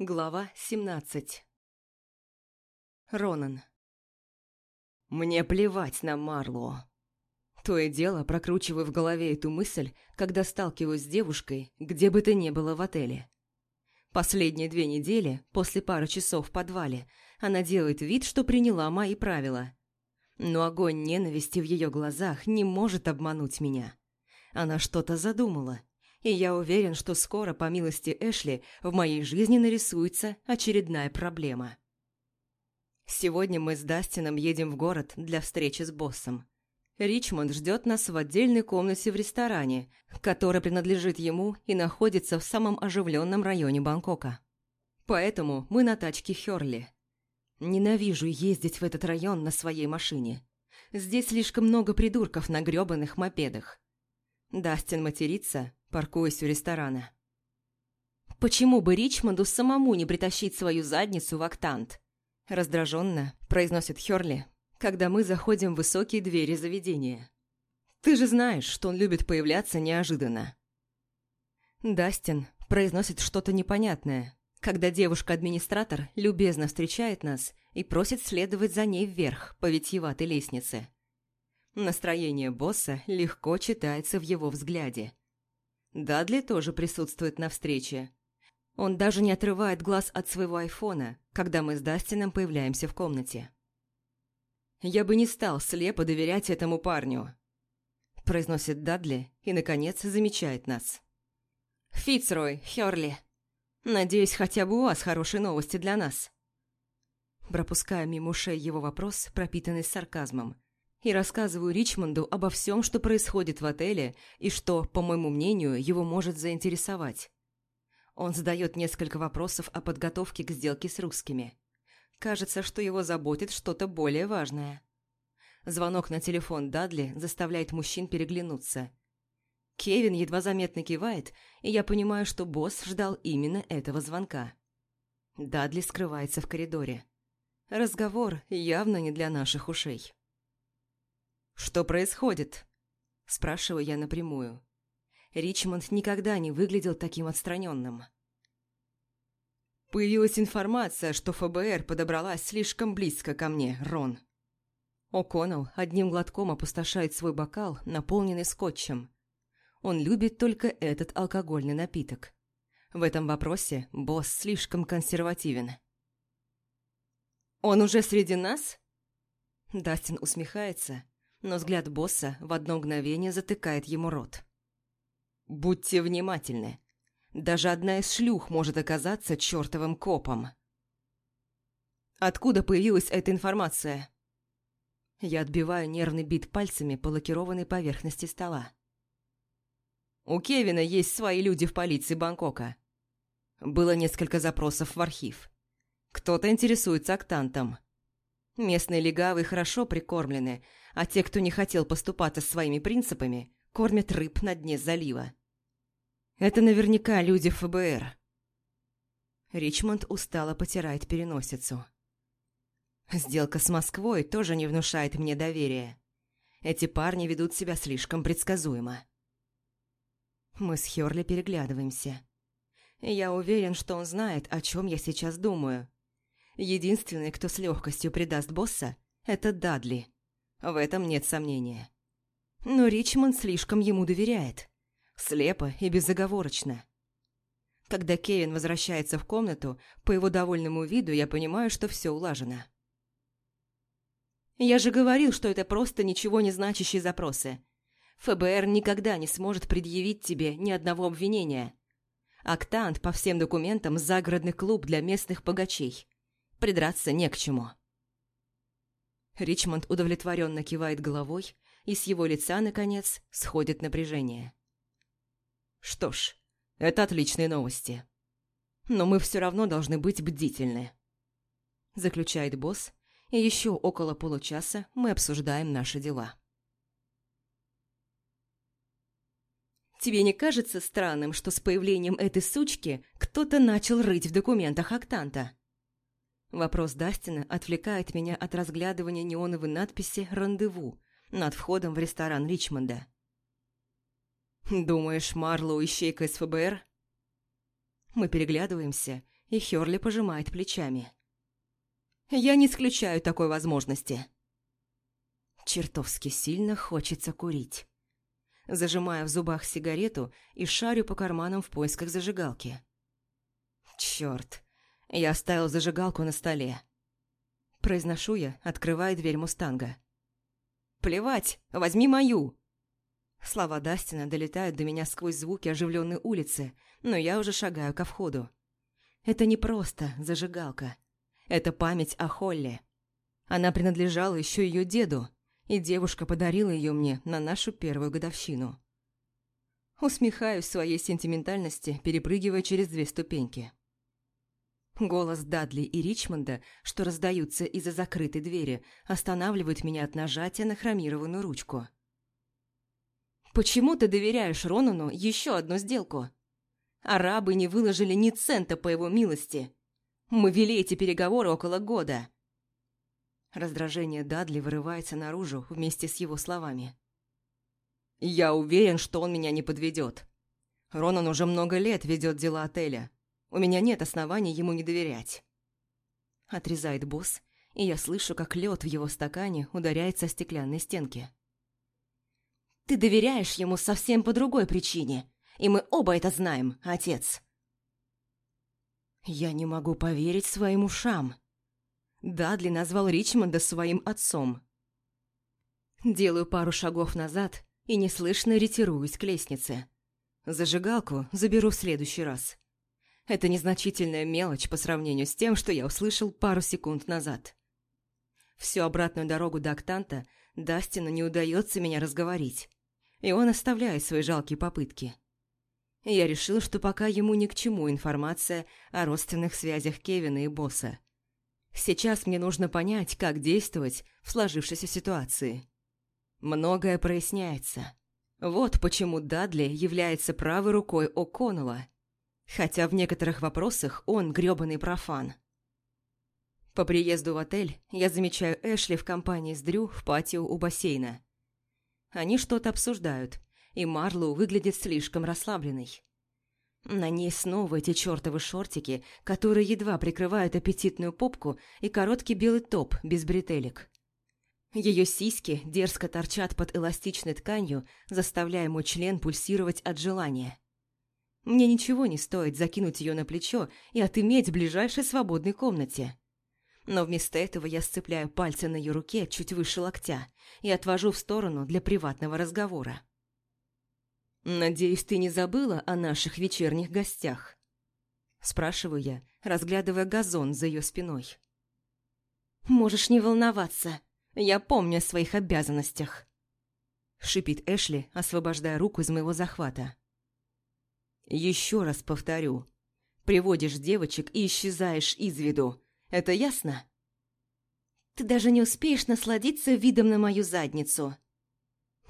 Глава 17 Ронан Мне плевать на Марлу. То и дело прокручиваю в голове эту мысль, когда сталкиваюсь с девушкой, где бы то ни было в отеле. Последние две недели, после пары часов в подвале, она делает вид, что приняла мои правила. Но огонь ненависти в ее глазах не может обмануть меня. Она что-то задумала – и я уверен, что скоро, по милости Эшли, в моей жизни нарисуется очередная проблема. Сегодня мы с Дастином едем в город для встречи с боссом. Ричмонд ждет нас в отдельной комнате в ресторане, который принадлежит ему и находится в самом оживленном районе Бангкока. Поэтому мы на тачке Хёрли. Ненавижу ездить в этот район на своей машине. Здесь слишком много придурков на грёбаных мопедах. Дастин матерится, паркуясь у ресторана. «Почему бы Ричмонду самому не притащить свою задницу в октант?» Раздраженно произносит Хёрли, когда мы заходим в высокие двери заведения. «Ты же знаешь, что он любит появляться неожиданно». Дастин произносит что-то непонятное, когда девушка-администратор любезно встречает нас и просит следовать за ней вверх по витьеватой лестнице. Настроение босса легко читается в его взгляде. Дадли тоже присутствует на встрече. Он даже не отрывает глаз от своего айфона, когда мы с Дастином появляемся в комнате. «Я бы не стал слепо доверять этому парню», – произносит Дадли и, наконец, замечает нас. «Фицрой, Хёрли, надеюсь, хотя бы у вас хорошие новости для нас». Пропуская мимо ушей его вопрос, пропитанный сарказмом – и рассказываю Ричмонду обо всем, что происходит в отеле и что, по моему мнению, его может заинтересовать. Он задает несколько вопросов о подготовке к сделке с русскими. Кажется, что его заботит что-то более важное. Звонок на телефон Дадли заставляет мужчин переглянуться. Кевин едва заметно кивает, и я понимаю, что босс ждал именно этого звонка. Дадли скрывается в коридоре. Разговор явно не для наших ушей. «Что происходит?» – спрашиваю я напрямую. Ричмонд никогда не выглядел таким отстраненным. Появилась информация, что ФБР подобралась слишком близко ко мне, Рон. О'Коннелл одним глотком опустошает свой бокал, наполненный скотчем. Он любит только этот алкогольный напиток. В этом вопросе босс слишком консервативен. «Он уже среди нас?» Дастин усмехается, но взгляд босса в одно мгновение затыкает ему рот. «Будьте внимательны. Даже одна из шлюх может оказаться чертовым копом». «Откуда появилась эта информация?» Я отбиваю нервный бит пальцами по лакированной поверхности стола. У Кевина есть свои люди в полиции Бангкока. Было несколько запросов в архив. Кто-то интересуется октантом. Местные легавые хорошо прикормлены, а те, кто не хотел поступаться своими принципами, кормят рыб на дне залива. Это наверняка люди ФБР. Ричмонд устало потирает переносицу. Сделка с Москвой тоже не внушает мне доверия. Эти парни ведут себя слишком предсказуемо. Мы с Хёрли переглядываемся. Я уверен, что он знает, о чем я сейчас думаю. Единственный, кто с легкостью предаст босса, это Дадли. В этом нет сомнения. Но Ричмонд слишком ему доверяет. Слепо и безоговорочно. Когда Кевин возвращается в комнату, по его довольному виду я понимаю, что все улажено. «Я же говорил, что это просто ничего не значащие запросы. ФБР никогда не сможет предъявить тебе ни одного обвинения. Актант по всем документам – загородный клуб для местных богачей. Придраться не к чему». Ричмонд удовлетворенно кивает головой, и с его лица, наконец, сходит напряжение. «Что ж, это отличные новости. Но мы все равно должны быть бдительны», – заключает босс, и еще около получаса мы обсуждаем наши дела. «Тебе не кажется странным, что с появлением этой сучки кто-то начал рыть в документах Октанта?» Вопрос Дастина отвлекает меня от разглядывания неоновой надписи «Рандеву» над входом в ресторан Ричмонда. «Думаешь, Марлоу ищейка из ФБР?» Мы переглядываемся, и Хёрли пожимает плечами. «Я не исключаю такой возможности». Чертовски сильно хочется курить. Зажимаю в зубах сигарету и шарю по карманам в поисках зажигалки. Чёрт, я оставил зажигалку на столе. Произношу я, открывая дверь мустанга. «Плевать, возьми мою!» Слова Дастина долетают до меня сквозь звуки оживленной улицы, но я уже шагаю ко входу. Это не просто зажигалка. Это память о Холле. Она принадлежала еще ее деду, и девушка подарила ее мне на нашу первую годовщину. Усмехаюсь своей сентиментальности, перепрыгивая через две ступеньки. Голос Дадли и Ричмонда, что раздаются из-за закрытой двери, останавливают меня от нажатия на хромированную ручку. «Почему ты доверяешь Ронану еще одну сделку? Арабы не выложили ни цента по его милости. Мы вели эти переговоры около года». Раздражение Дадли вырывается наружу вместе с его словами. «Я уверен, что он меня не подведет. Ронан уже много лет ведет дела отеля. У меня нет оснований ему не доверять. Отрезает босс, и я слышу, как лед в его стакане ударяется о стеклянной стенки. Ты доверяешь ему совсем по другой причине, и мы оба это знаем, отец. Я не могу поверить своим ушам. Дадли назвал Ричмонда своим отцом. Делаю пару шагов назад и неслышно ретируюсь к лестнице. Зажигалку заберу в следующий раз. Это незначительная мелочь по сравнению с тем, что я услышал пару секунд назад. Всю обратную дорогу до Актанта Дастину не удается меня разговорить, и он оставляет свои жалкие попытки. Я решил, что пока ему ни к чему информация о родственных связях Кевина и босса. Сейчас мне нужно понять, как действовать в сложившейся ситуации. Многое проясняется. Вот почему Дадли является правой рукой О'Коннелла – Хотя в некоторых вопросах он грёбаный профан. По приезду в отель я замечаю Эшли в компании с Дрю в патио у бассейна. Они что-то обсуждают, и Марлоу выглядит слишком расслабленной. На ней снова эти чертовы шортики, которые едва прикрывают аппетитную попку и короткий белый топ без бретелек. Ее сиськи дерзко торчат под эластичной тканью, заставляя мой член пульсировать от желания. Мне ничего не стоит закинуть ее на плечо и отыметь в ближайшей свободной комнате. Но вместо этого я сцепляю пальцы на ее руке чуть выше локтя и отвожу в сторону для приватного разговора. «Надеюсь, ты не забыла о наших вечерних гостях?» Спрашиваю я, разглядывая газон за ее спиной. «Можешь не волноваться, я помню о своих обязанностях», шипит Эшли, освобождая руку из моего захвата. Еще раз повторю. Приводишь девочек и исчезаешь из виду. Это ясно? Ты даже не успеешь насладиться видом на мою задницу.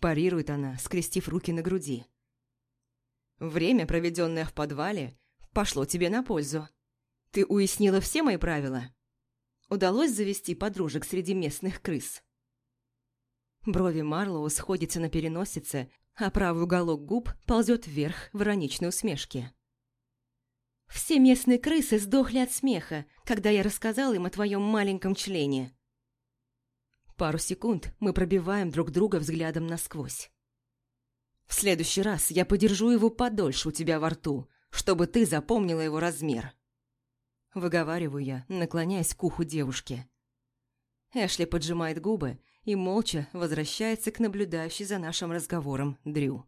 Парирует она, скрестив руки на груди. Время, проведенное в подвале, пошло тебе на пользу. Ты уяснила все мои правила? Удалось завести подружек среди местных крыс? Брови Марлоу сходятся на переносице, а правый уголок губ ползет вверх в ироничной усмешке. «Все местные крысы сдохли от смеха, когда я рассказал им о твоем маленьком члене». Пару секунд мы пробиваем друг друга взглядом насквозь. «В следующий раз я подержу его подольше у тебя во рту, чтобы ты запомнила его размер». Выговариваю я, наклоняясь к уху девушки. Эшли поджимает губы и молча возвращается к наблюдающей за нашим разговором Дрю.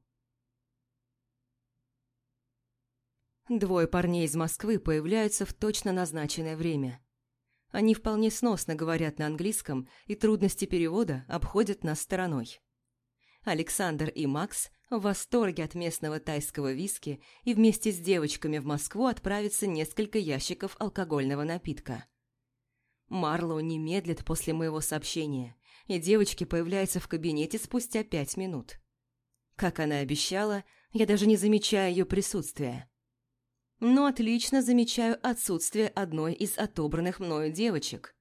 Двое парней из Москвы появляются в точно назначенное время. Они вполне сносно говорят на английском, и трудности перевода обходят нас стороной. Александр и Макс в восторге от местного тайского виски и вместе с девочками в Москву отправятся несколько ящиков алкогольного напитка. Марлоу не медлит после моего сообщения и девочки появляются в кабинете спустя пять минут. Как она обещала, я даже не замечаю ее присутствия. Но отлично замечаю отсутствие одной из отобранных мною девочек.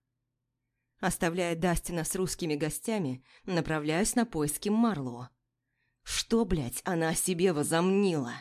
Оставляя Дастина с русскими гостями, направляюсь на поиски Марлоу. Что, блядь, она о себе возомнила?